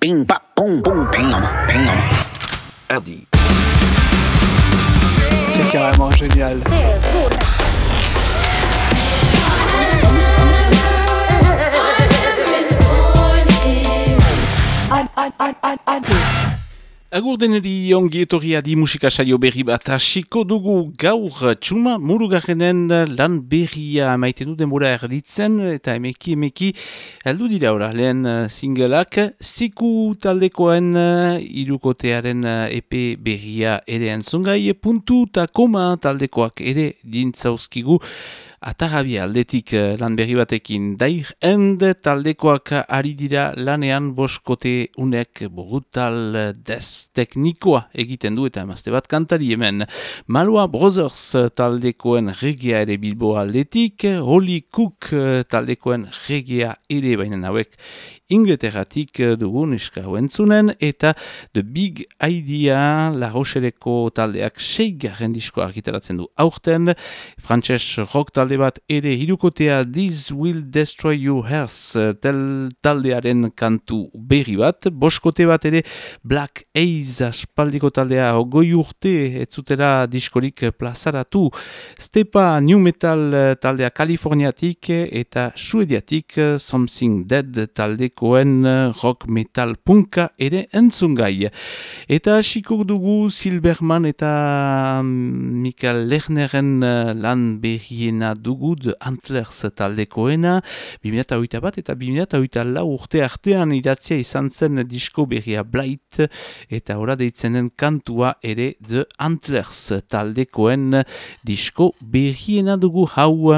Bing, ba, boom, boom, bing, bing. Adi. C'est carrément génial. Agur deneri ongi etorria di musika saio berri bat hasiko dugu gaur txuma murugarrenen lan berria maite du denbora erditzen eta emeki emeki heldu dira ora lehen singleak ziku taldekoen irukotearen EP berria ere entzungai puntu eta koma taldekoak ere dintzauzkigu Atarabia aldetik eh, lan berri batekin dair end taldekoak ari dira lanean boskote unek brutal des teknikoa egiten du eta emazte bat kantari hemen. Malua Brothers taldekoen regia ere bilbo aldetik, Holy Cook eh, taldekoen regia ere baina hauek Ingleterratik dugun eskahuentzunen eta The Big Idea La Rocheleko taldeak seigaren disko argitaratzen du aurten, Frantses rock talde talde bat ere hirukotea This Will Destroy You Hearth tel taldearen kantu berri bat, boskote bat ere Black Ace aspaldiko taldea ogoi urte etzutera diskorik plazaratu Stepa New Metal taldea Kaliforniatik eta Suediatik Something Dead taldekoen rock metal punka ere entzungai. Eta xiko dugu Silberman eta Mikael Lernerren lan berriena dugu de Antlers taldekoena, 2008 bat eta 2008 lau urte artean idatzia izan zen disko berria Blight eta ora deitzenen kantua ere de Antlers taldekoen disko berriena dugu hau.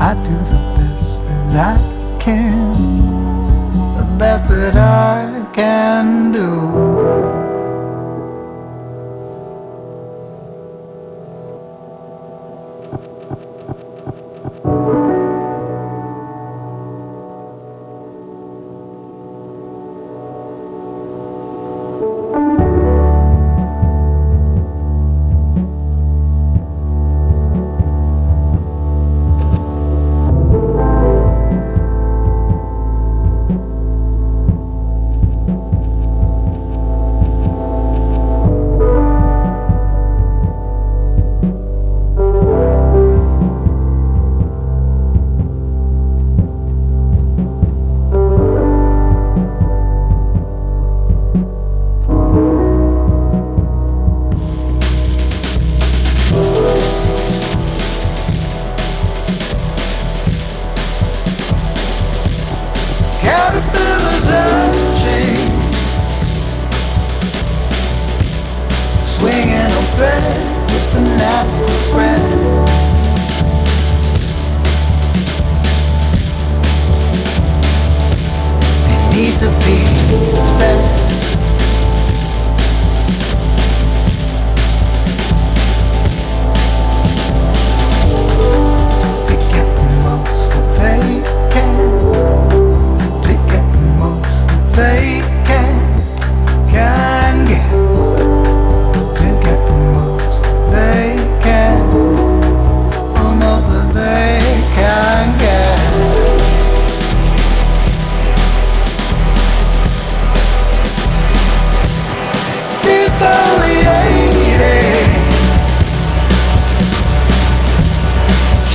I do the best that I can, the best that I can do.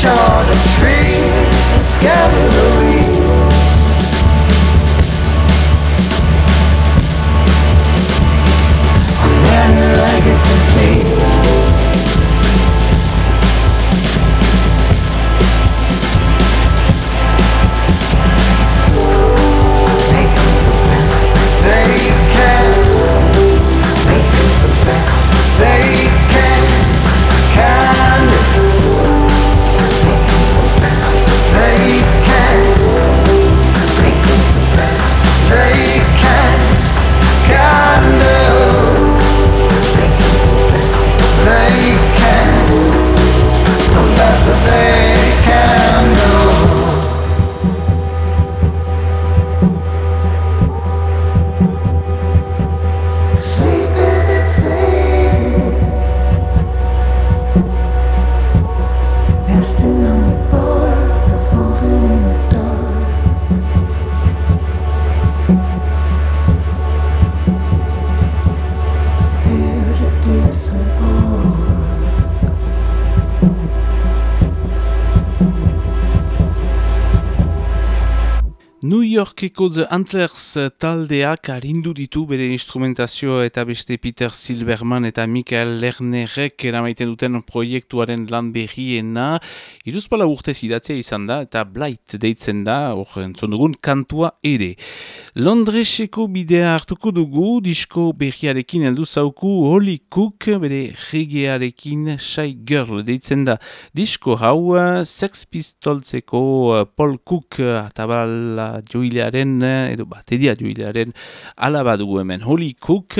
short of trees and scandalous Yorkeko The Antlers taldeak harindu ditu bere instrumentazio eta beste Peter Silverman eta Michael Lernerek eramaiten duten proiektuaren lan berriena. Iruzpala urte zidatzea izan da eta Blight deitzen da, hor dugun kantua ere. Londreseko bidea hartuko dugu, disko berriarekin heldu zauku Holy Cook, bere regearekin Shy Girl deitzen da. Disko hau, Sex Pistolseko Paul Cook atabala joilearen, edo bateria joilearen alaba dugu hemen. Holy Cook,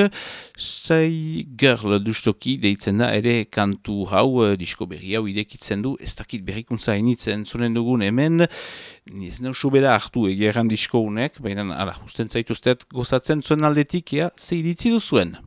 Say Girl dustoki deitzen da, ere kantu hau, disko berri hau idekitzen du, ez dakit berrikuntza initzen zunen dugun hemen, ez nausu bera hartu egeran disko unek, baina, ala, usten zaituztet gozatzen zuen aldetik, ja, zeiritzi duzuen.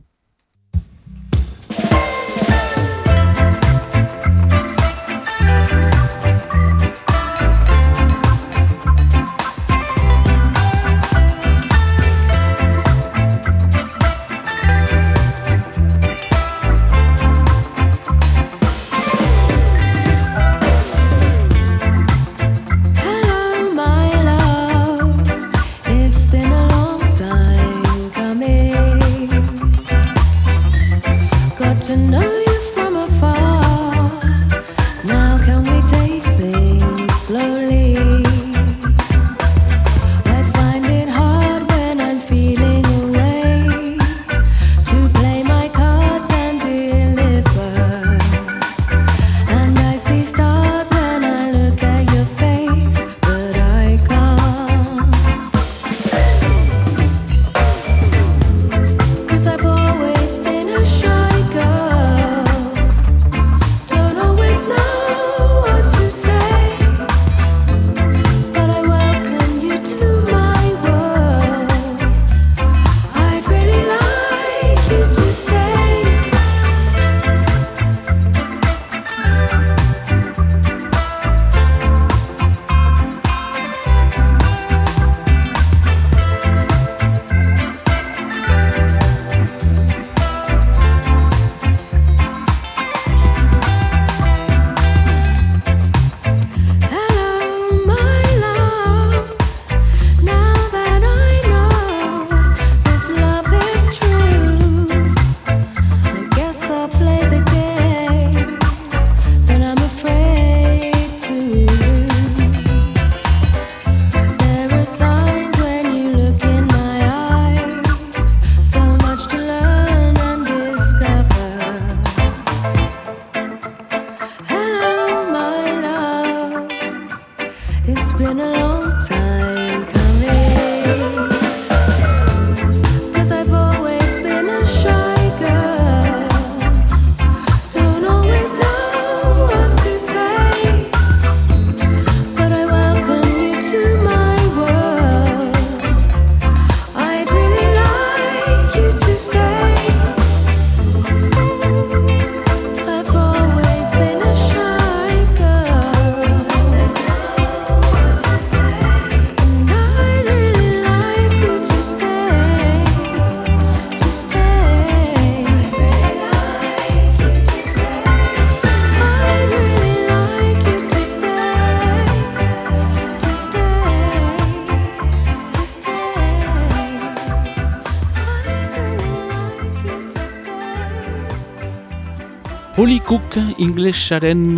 Inglesaren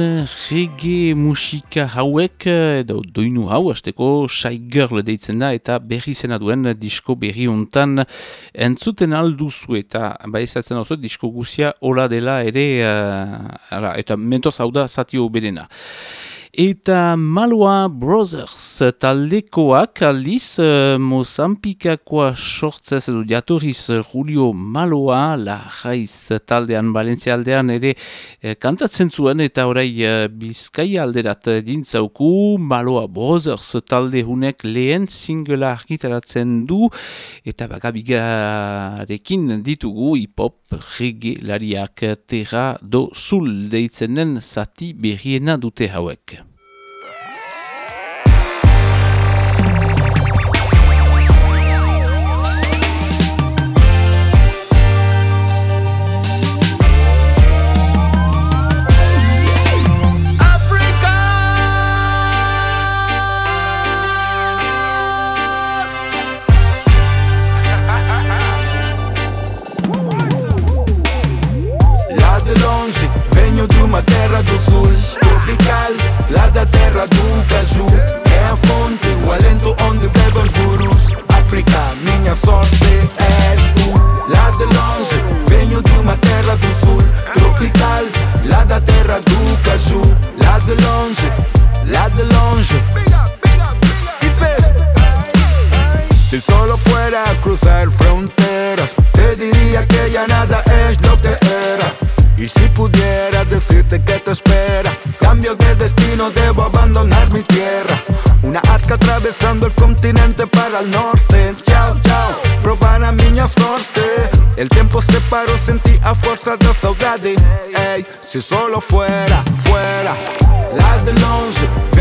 reggae musika hauek edo doinu hau hasteko Shy Girl deitzen da eta berri zena duen disko berri untan entzuten alduzu eta baizatzen oso disko guzia hola dela ere uh, eta mentoz hau da zatio berena eta Maloa Brothers taldekoak aldiz uh, Mozambikakoa sortzez edo jatorriz Julio Maloa la jaiz taldean Valentzia aldean ere uh, kantatzen zuen eta orai uh, bizkai alderat dintzauku Maloa Brothers talde hunek lehen singela argitaratzen du eta bagabigarekin ditugu hip-hop reggae lariak terra do zul deitzenen zati berriena dute hauek. Tropical, lá da terra do É a fonte, o alento onde bebem os gurus África, minha sorte és tu Lá de longe, venho de uma terra do sul Tropical, lá da terra do caju Lá de longe, lá de longe Si solo fuera a cruzar fronteras Te diría que ya nada es lo que era y si pudiera decirte que te espera, cambio de destino, debo abandonar mi tierra. Una arca atravesando el continente para el norte. Chao, chao, probar a miña sorte. El tiempo se paró, sentí a fuerza de saudade. Ey, si solo fuera, fuera, la del 11.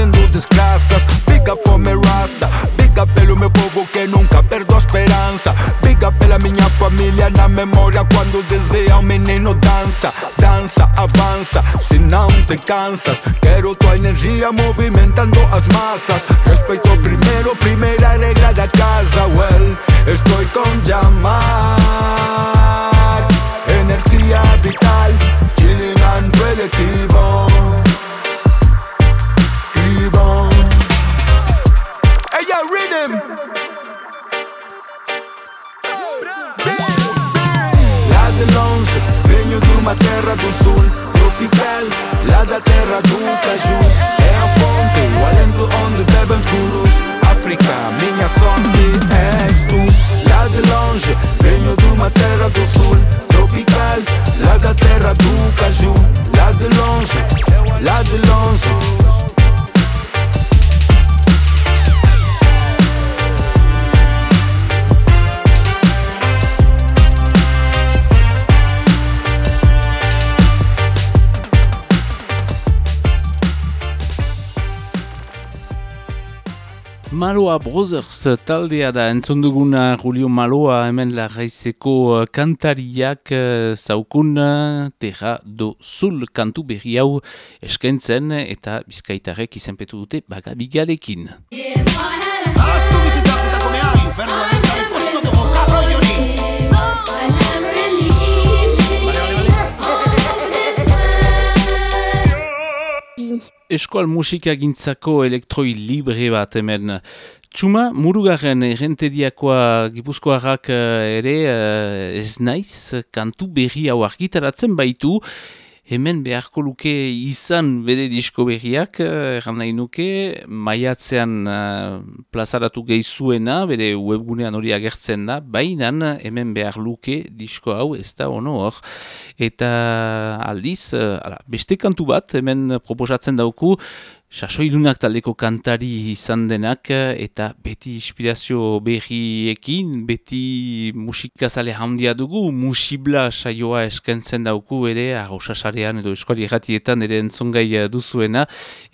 Papá trazendo desgraças fome rasta. Biga pelo meu povo que nunca perdo a esperança Biga pela minha família na memória Quando deseja o menino dança Dança, avança, se não te cansas. Quero tua energia movimentando as massas Respeito primeiro, primeira regra da casa. Well, estou com llamar Maloa Brothers taldea da entzonduguna Julio Maloa hemen larraizeko uh, kantariak uh, zaukun uh, terra do zul kantu berri hau eskentzen eta bizkaitarek izenpetu dute bagabigarekin. Eskual musika gintzako elektroi libre bat hemen. Txuma, murugarren errenteriakoa gipuzkoarrak eh, ere uh, ez naiz, kantu berri hau argitaratzen baitu, hemen beharko luke izan bere disko berriak, eh, erran nahi nuke, maiatzean uh, plazaratu gehizuena, bere webgunean hori agertzen da, baina hemen behar luke disko hau ez da ono hor. Eta aldiz, uh, ala, beste kantu bat, hemen proposatzen dauku, Sasoilunak taldeko kantari izan denak eta beti inspirazio berriekin, beti musikazale handia dugu, musibla saioa eskentzen dauku ere, arrosasarean edo eskuali erratietan ere entzongai duzuena,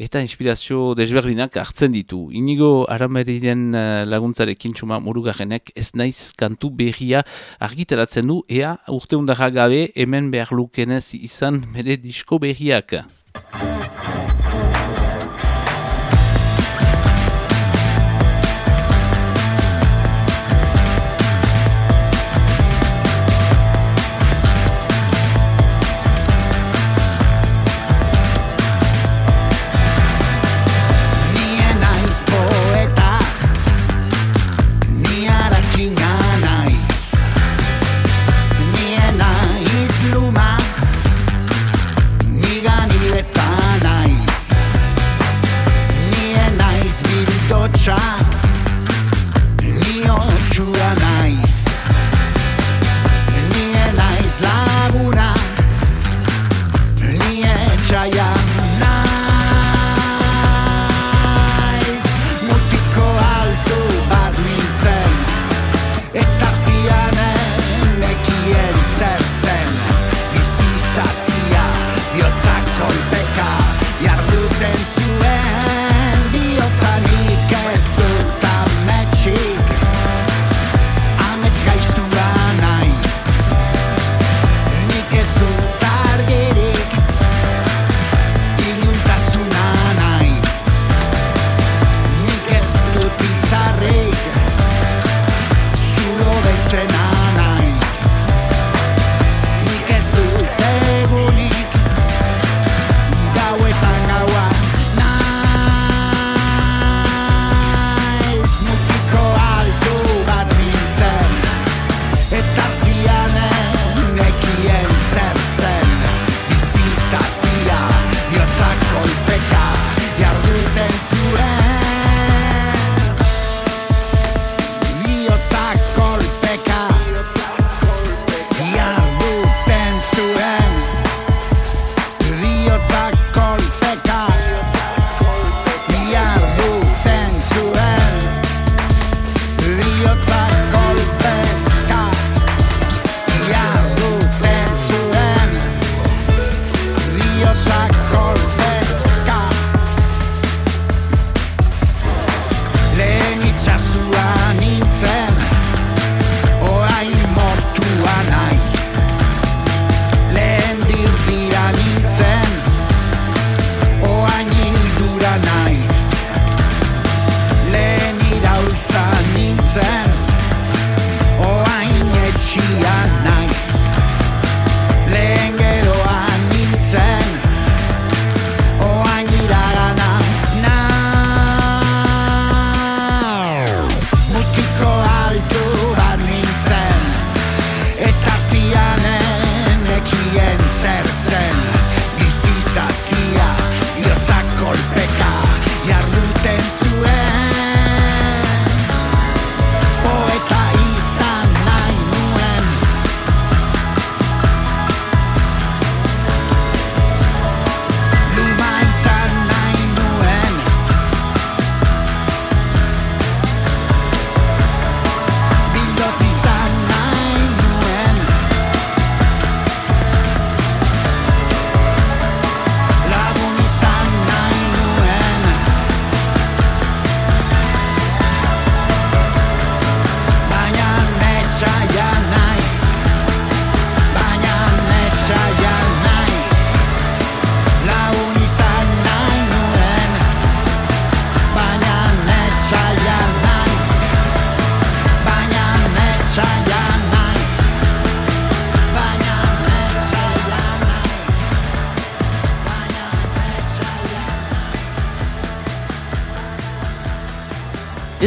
eta inspirazio desberdinak hartzen ditu. Inigo arameriden eh, laguntzarekin txuma murugarrenek ez naiz kantu berria argitaratzen du, ea urte gabe hemen behar lukenez izan bere disko berriak.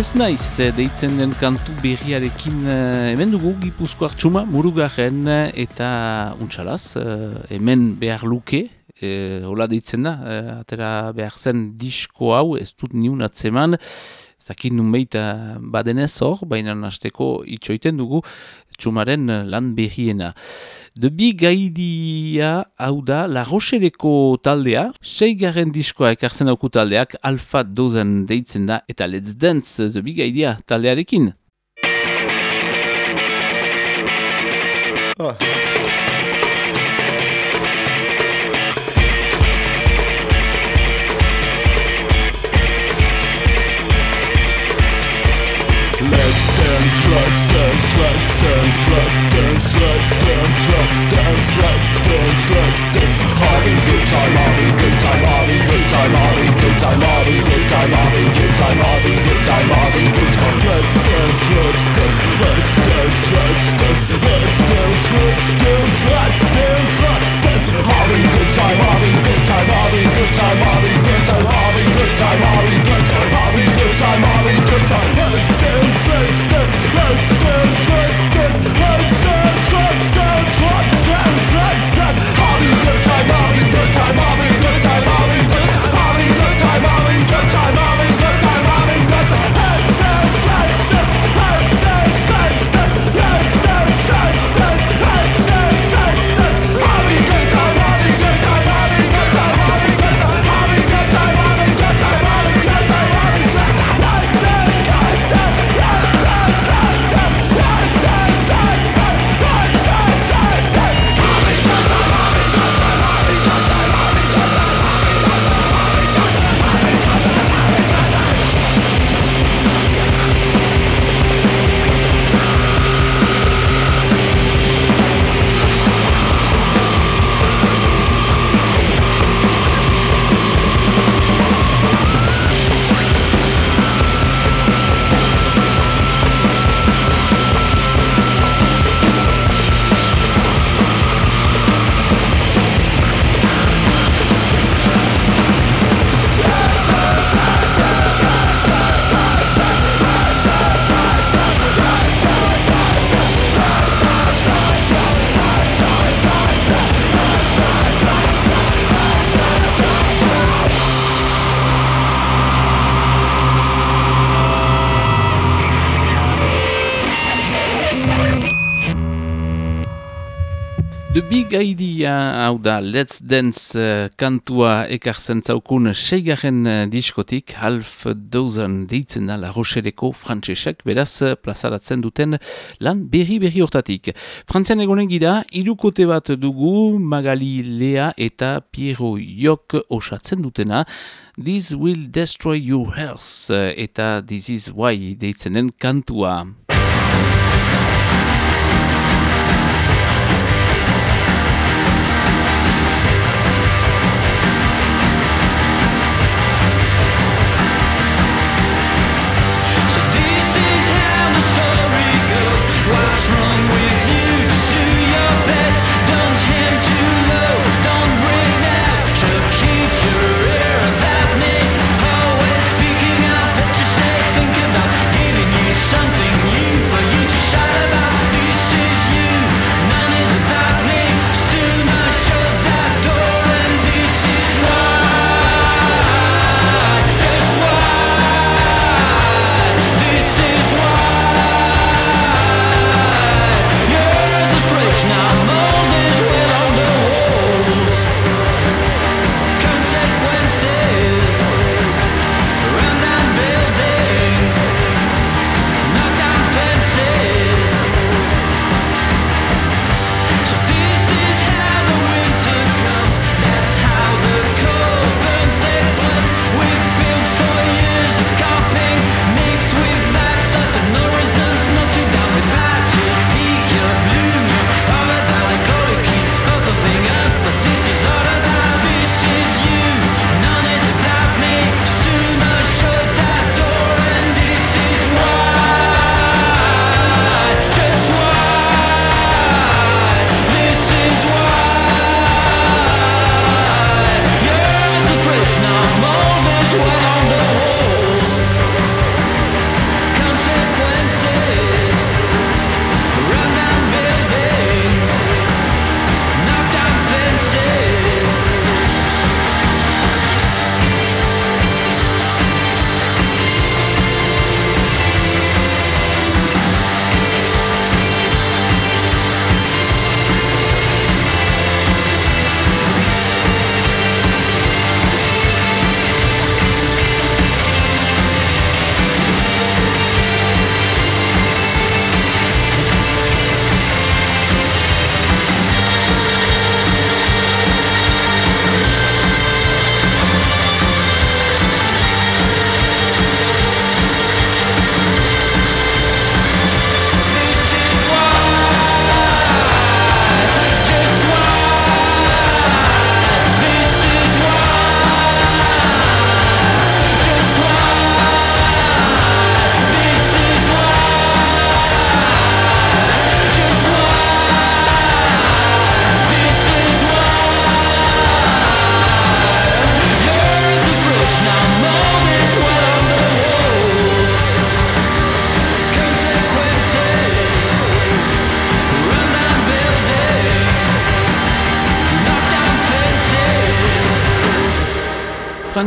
Ez naiz eh, deitzen den kantu berriarekin uh, hemen dugu gipuzko hartxuma murugaren eh, eta untxalaz hemen behar luke uh, hola deitzen da atera behar zen disko hau ez dut niun atzeman zakin numeita badenez hor, baina hasteko itxoiten dugu txumaren lan behiena. The Big Idea hau da La Rochereko taldea, seigaren diskoa ekartzen dauku taldeak Alpha Dozen deitzen da eta Let's Dance The Big Idea taldearekin. Oh. Dance, let's dance, let's dance, let's dance, let's dance, let's dance, let's dance, let's dance. Having good time, having good time, having good time, having good time, having good time, having good time, having good time, having good time. Let's dance, let's dance, let's dance, let's dance, let's dance, let's dance, let's dance, let's dance. Having good time, having good time, having good time, having good time, having good time, having good time, having good time, having good time. Let's dance, let's dance. Let's dance, let's dance, let's dance, let's dance, let's dance, let's dance. Having good time, having good time, having good Idea hau da Let's Dance uh, kantua ekartzen zaukun seigaren uh, diskotik half dozen deitzen da La Rocheleko frantsesek beraz uh, plazaratzen duten lan berri berri hortatik. Frantzian egonen gira, irukote bat dugu Magali Lea eta Piero Jok osatzen dutena This will destroy your health eta This is why deitzenen kantua.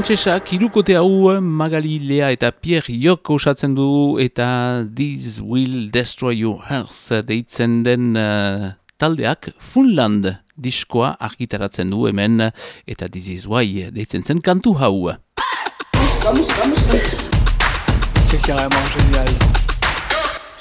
Frantsesak hirukote hau Magali Lea eta Pierre Jok osatzen du eta This Will Destroy Your Hearth deitzen den uh, taldeak Funland diskoa argitaratzen du hemen eta This Is Why deitzen zen kantu hau. C'est carrément génial.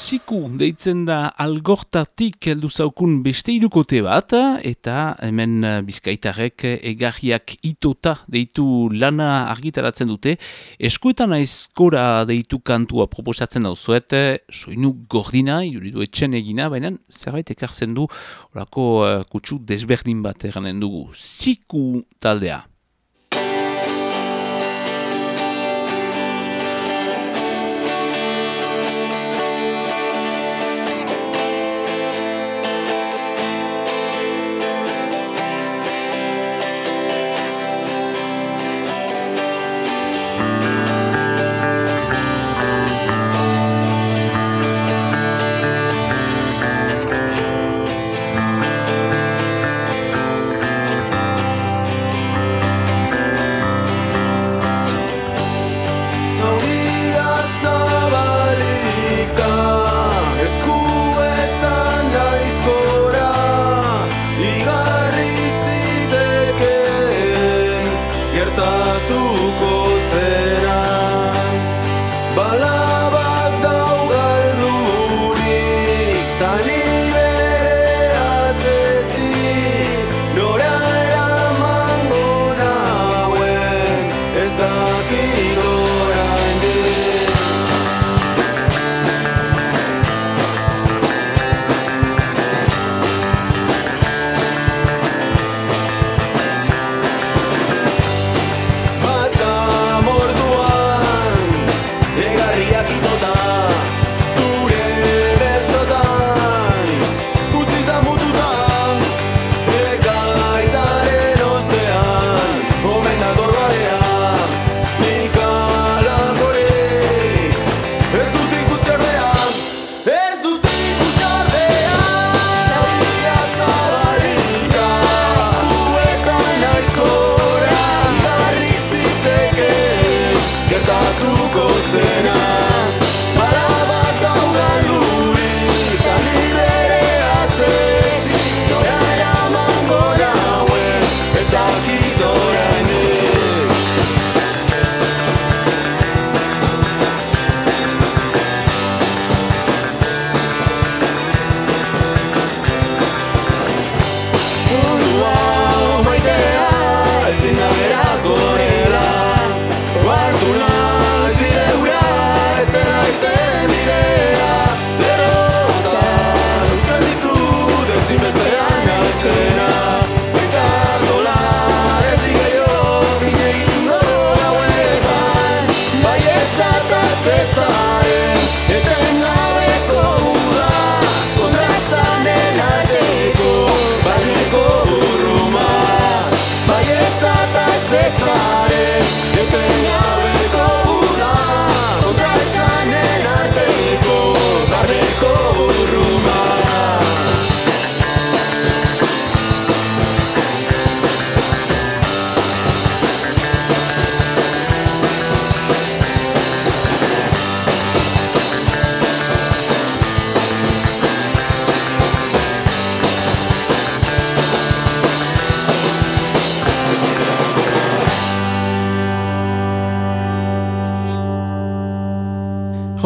Siku deitzen da algortatik heldu zaukun beste irukote bat, eta hemen eh, bizkaitarrek egarriak itota deitu lana argitaratzen dute, eskuetan aizkora deitu kantua proposatzen dauzuet, soinu gordina, juridu etxen egina, baina zerbait ekartzen du orako uh, kutsu desberdin bat eranen dugu. Siku taldea.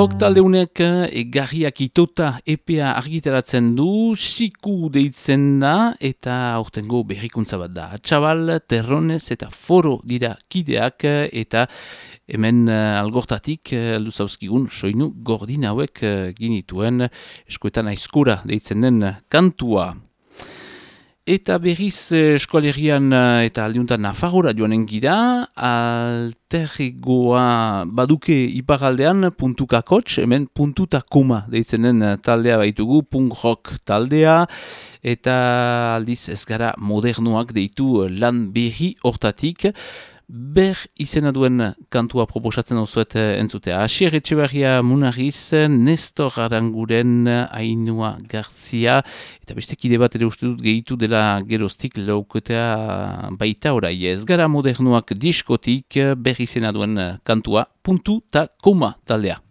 Rock taldeunek egarriak itota epea argitaratzen du, siku deitzen da, eta aurtengo berrikuntza bat da. Txabal, terronez eta foro dira kideak, eta hemen uh, algortatik luzauzkigun soinu gordin hauek ginituen eskuetan aizkura deitzen den kantua. Eta berriz eh, eskualerian eh, eta aldiuntan Nafarroa joanen gira, alterregoa baduke iparaldean puntukakots, hemen puntutakoma deitzen den eh, taldea baitugu, punk rock taldea, eta aldiz ez gara modernuak deitu lan berri hortatik, ber izena duen kantua proposatzen duzuet eh, entzutea. Asier Etxeberria Munariz, Nestor Aranguren, Ainua Garzia, eta beste kide bat ere uste dut gehitu dela geroztik laukotea baita orai ez. Gara modernuak diskotik ber izena duen kantua, puntu ta koma taldea.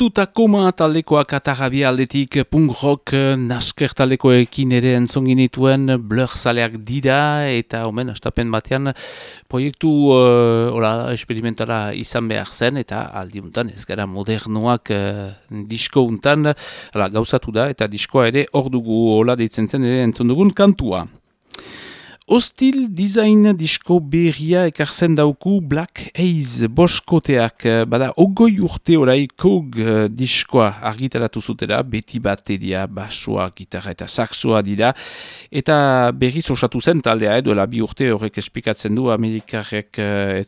Puntuta koma taldekoak atarabia aldetik punk rock nasker taldekoekin ere entzonginituen blur zaleak dira eta omen astapen batean proiektu uh, ola, experimentala izan behar zen eta aldiuntan ez gara modernoak uh, disko untan ala, gauzatu da eta diskoa ere hor dugu ola deitzen zen ere entzon dugun kantua. Hostil design disko berria ekartzen dauku Black Haze boskoteak. Bada, ogoi urte orai kog uh, diskoa argitaratu zutera, beti bateria, basua, gitarra eta saksua dira. Eta berriz osatu zen taldea, edo bi urte horrek espikatzen du Amerikarek uh, ez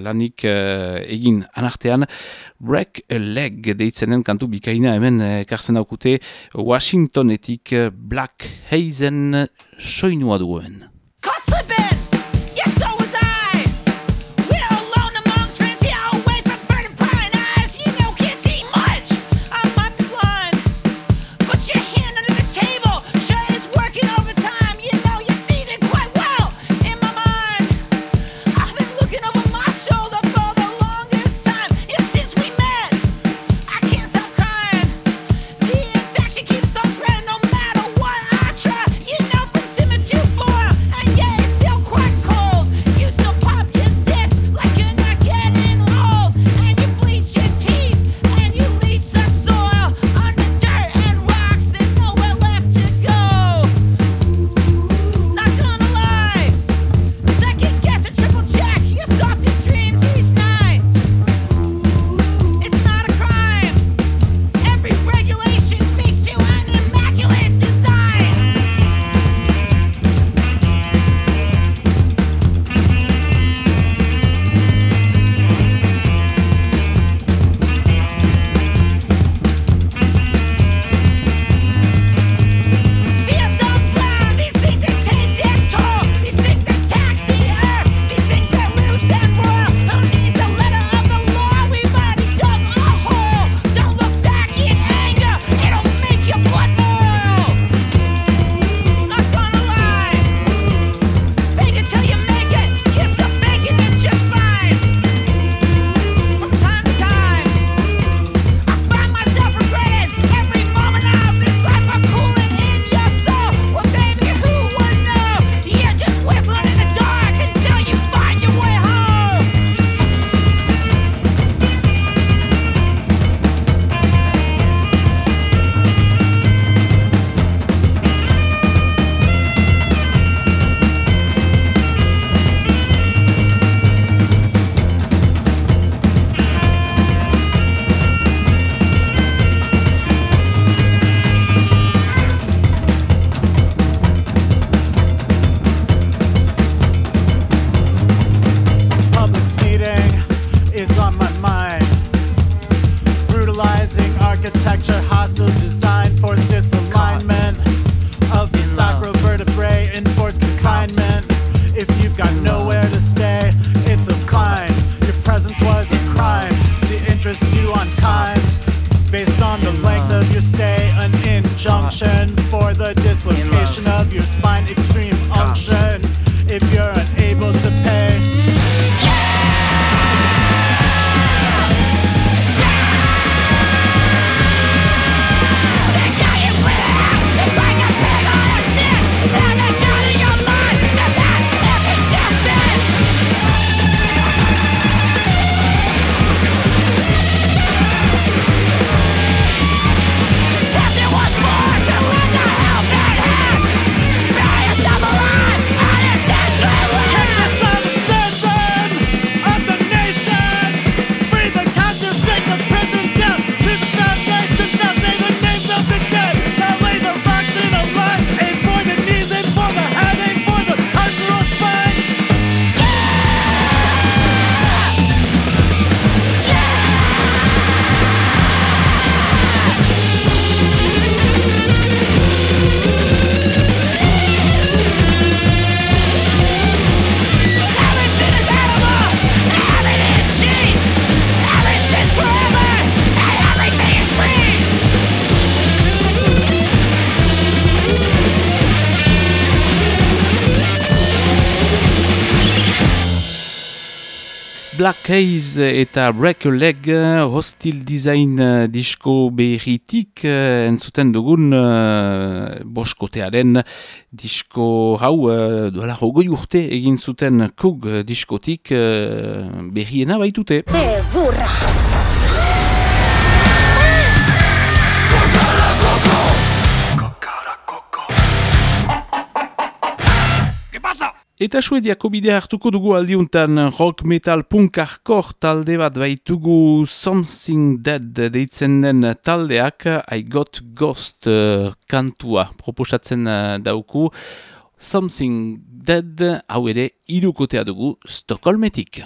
lanik uh, egin anartean. Break a leg deitzenen kantu bikaina hemen ekartzen daukute Washingtonetik Black Hazen soinua duen. Katze Haze eta Break a Leg Hostile Design uh, disko berritik uh, entzuten dugun uh, boskotearen disko hau uh, duela hogoi urte egin zuten kug diskotik uh, berriena baitute. Eta suediako bidea hartuko dugu aldiuntan rock metal punk hardcore talde bat baitugu Something Dead deitzen den taldeak I Got Ghost uh, kantua proposatzen uh, dauku Something Dead hau ere irukotea dugu Stockholmetik.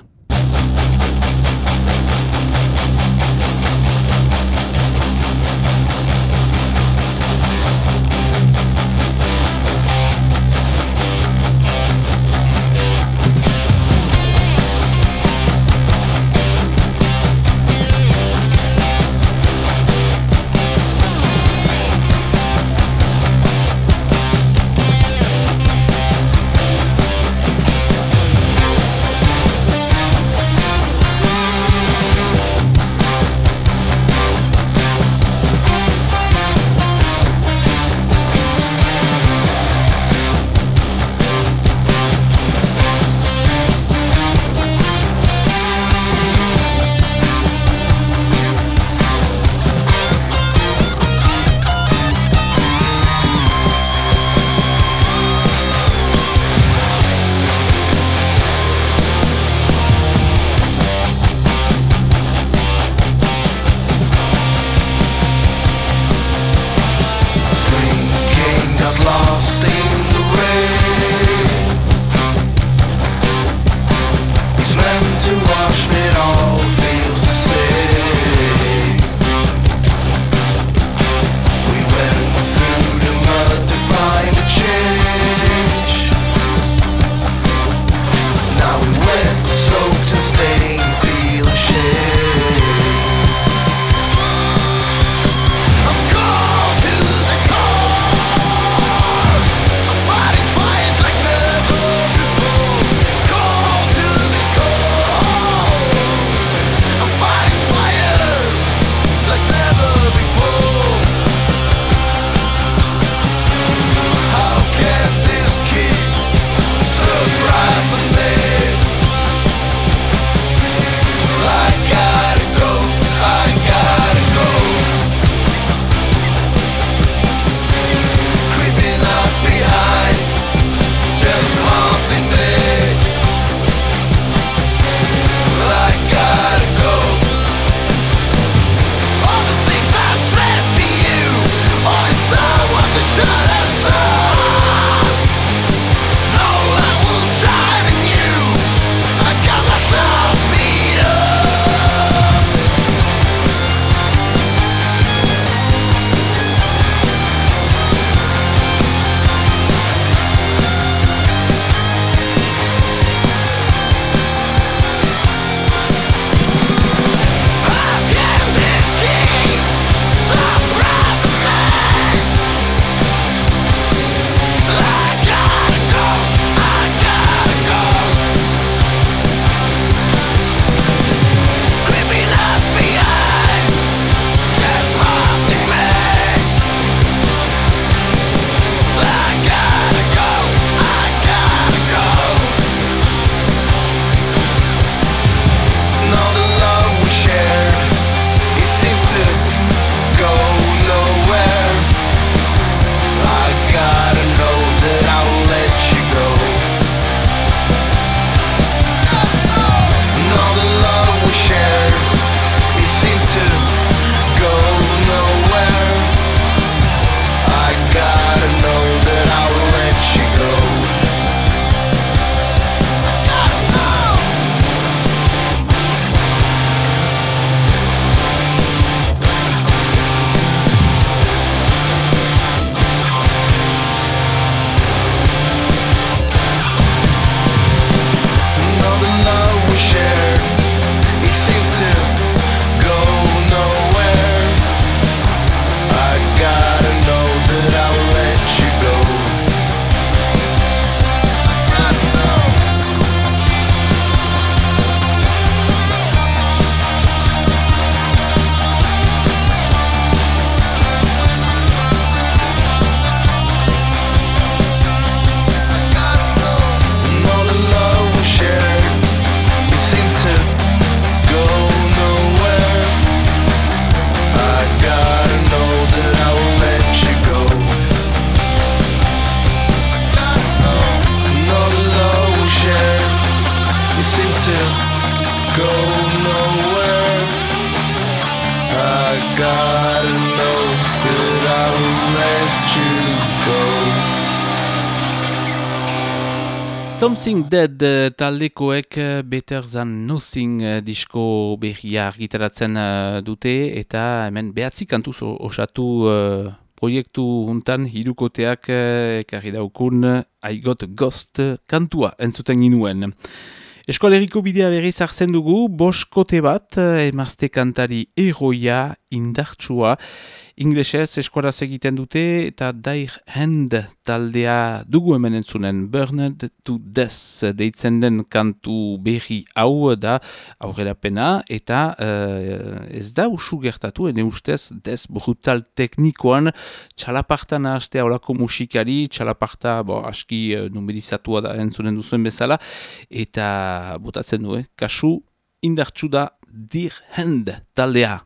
Dead eh, taldekoek eh, Better Than Nothing eh, disko berria argitaratzen dute eta hemen behatzi kantuz osatu eh, proiektu untan hirukoteak ekarri daukun I Got Ghost kantua entzuten ginuen. Eskoleriko bidea berriz hartzen dugu, boskote bat, emazte kantari eroia, indartsua, inglesez eskuaraz egiten dute eta Dair Hand taldea dugu hemen entzunen Burned to Death deitzen den kantu berri hau da aurrerapena eta eh, ez da usu gertatu, ene ustez des brutal teknikoan txalaparta nahastea olako musikari, txalaparta bo, aski uh, numerizatua da entzunen duzuen bezala eta botatzen du, eh? kasu indartsu da Dir Hand taldea.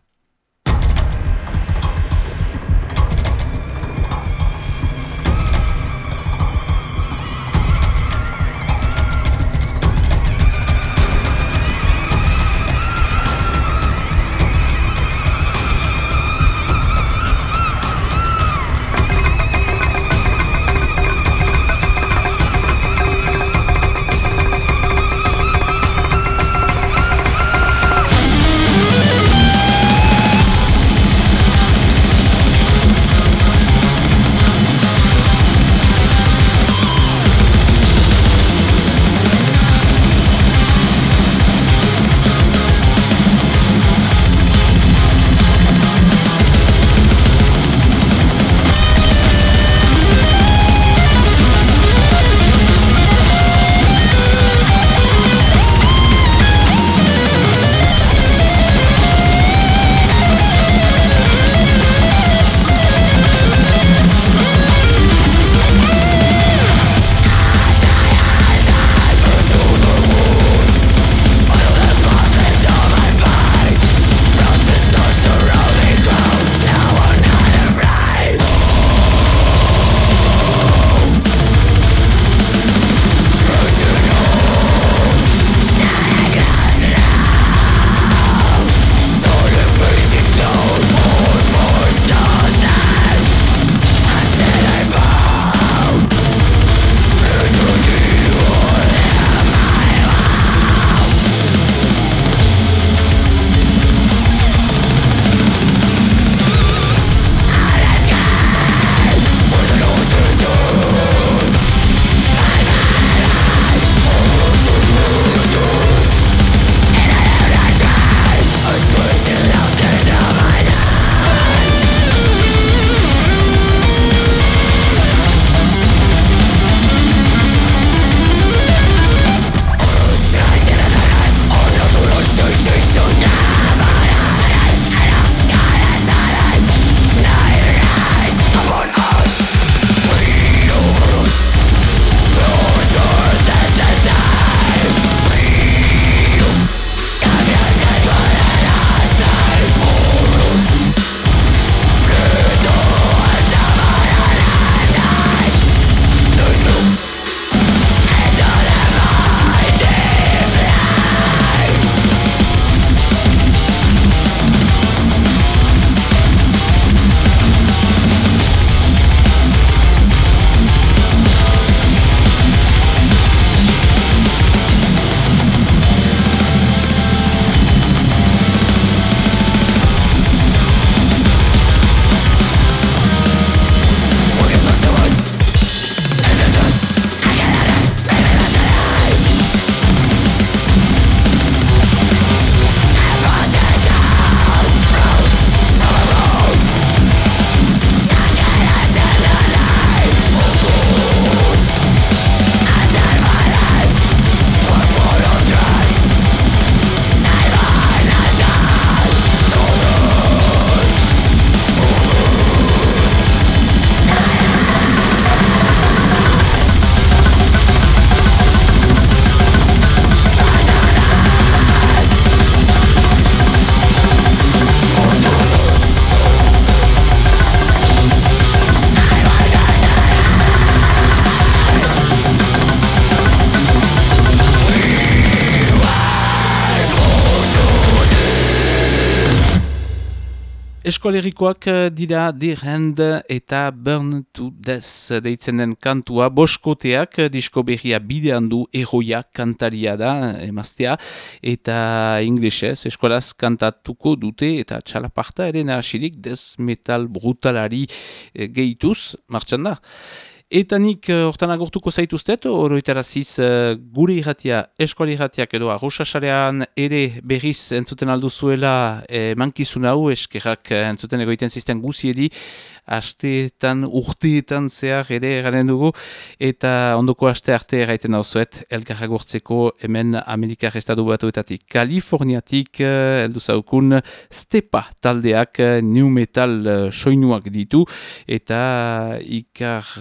Eskolerikoak eh, dira dirend eta burn to death deitzen den kantua boskoteak eh, disko berria bidean du eroia kantaria da emaztea eta inglesez eskolaz kantatuko dute eta txalaparta ere nahasirik death metal brutalari eh, gehituz martxan da. Eta nik uh, hortan agurtuko zaituztet, oroitaraziz uh, gure irratia, eskuali irratiak edo arrosasarean ere berriz entzuten alduzuela eh, mankizun hau eskerrak eh, entzuten egoiten zizten guziedi, asteetan, urteetan zehar ere garen dugu, eta ondoko aste arte eraiten hau zuet, elgarra gortzeko hemen Amerikar Estadu Batuetatik. Kaliforniatik, eldu zaukun, Stepa taldeak new metal soinuak ditu, eta ikar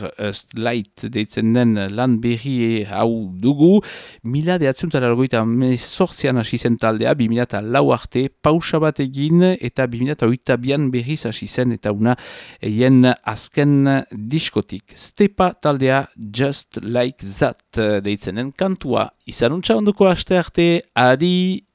uh, light deitzen den lan berri hau dugu, mila behatziuntan argoita mezortzian hasi zen taldea, bimila eta lau arte, pausa bat egin, eta bimila eta oita bian berriz hasi zen, eta una eien azken diskotik. Stepa taldea just like that deitzenen kantua. Izanuntza ondoko aste arte, adi!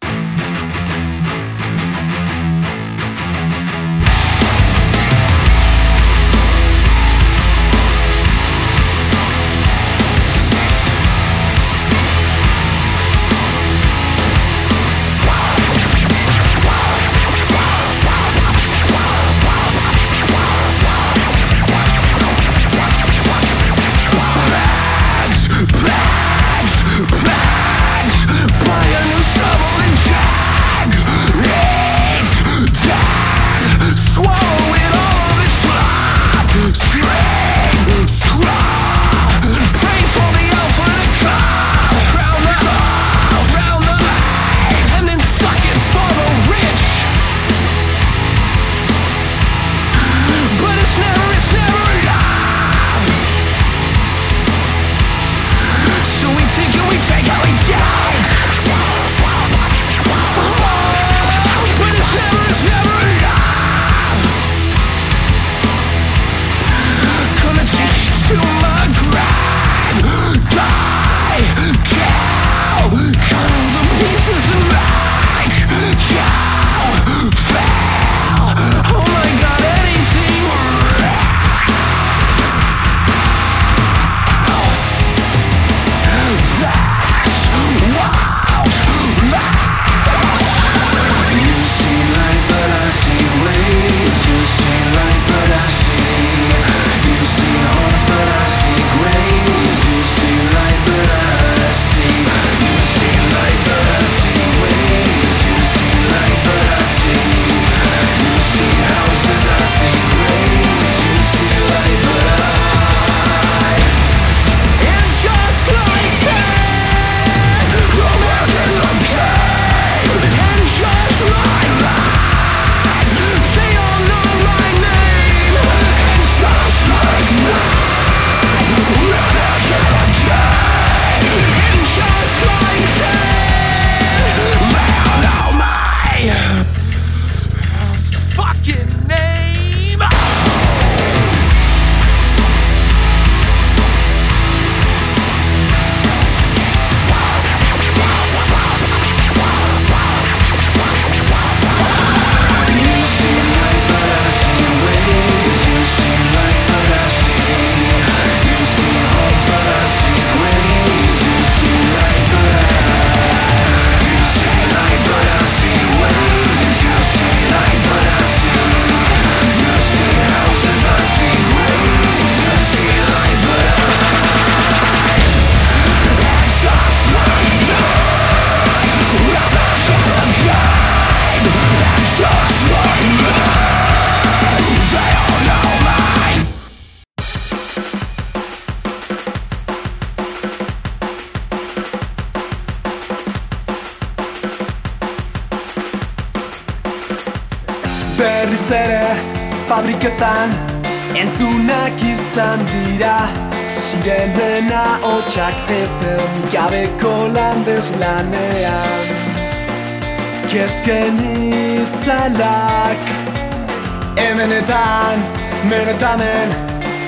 Sirenena hotxak eten gabeko landes lanean. Kezken itzalak Hemenetan, menetamen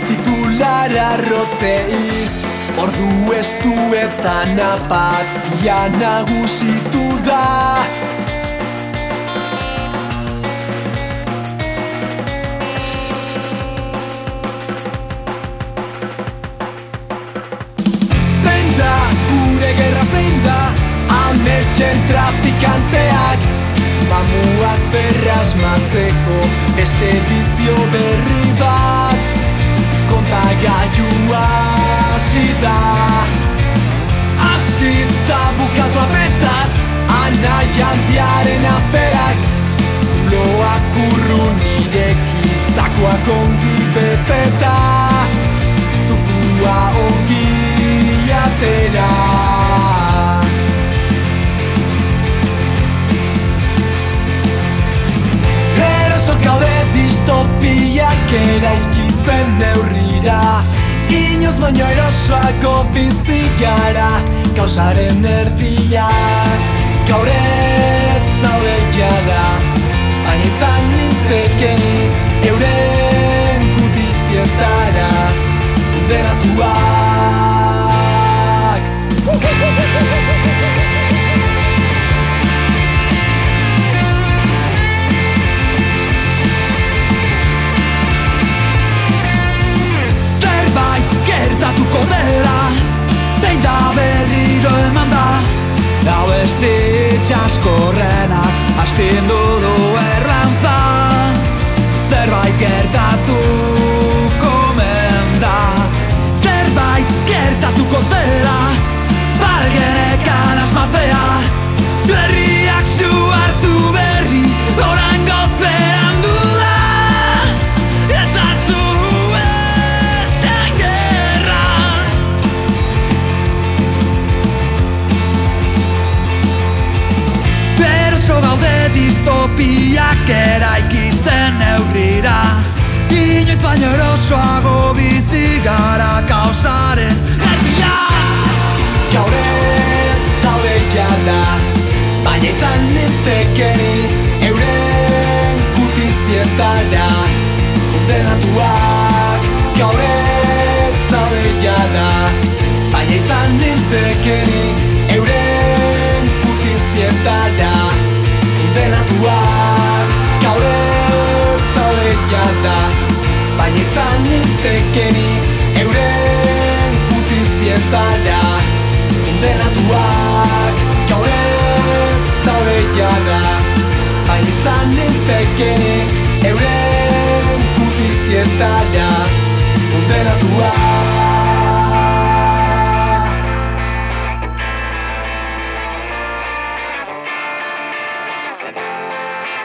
titulara rotzei Ordu estuetan apatia nagusitu da gerra zein da Ametxen trafikanteak. Mamuak berrasmatzeko Beste bizio berri bat. Kontagailua hasi da. Hasi da bukatu apetaz Anai handiaren aferak. Zuloak urrun ireki Zakoak ongi beteta. Zukua ongi atera. Eroso gaude distopiak eraikitzen neurrira. Inoz baino erosoako bizi gara Gauzaren erdia. Gaur ez zaude jada Baina izan ninteken euren gutizietara Kondenatuak gertatuko dela Behin da berriro eman da. Hau ez ditxaskorrenak Astindu du errantza. Zerbait gertatuko omen da. Zerbait gertatuko zela Balgenekan asmatzea gara kaosaren erdia. Gaur ez zaude jada Baina izan nintekeni Euren gutizietara Kondenatuak Gaur ez zaude jada Baina izan nintekeni Euren gutizietara Kondenatuak Gaur ez zaude jada Baina izan nintekeni Euren gutizietara Kondenatuak Gaur ez zaude jada. Baina izan nintekeni Euren gutizietara Kondenatuak.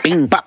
Bing, ba,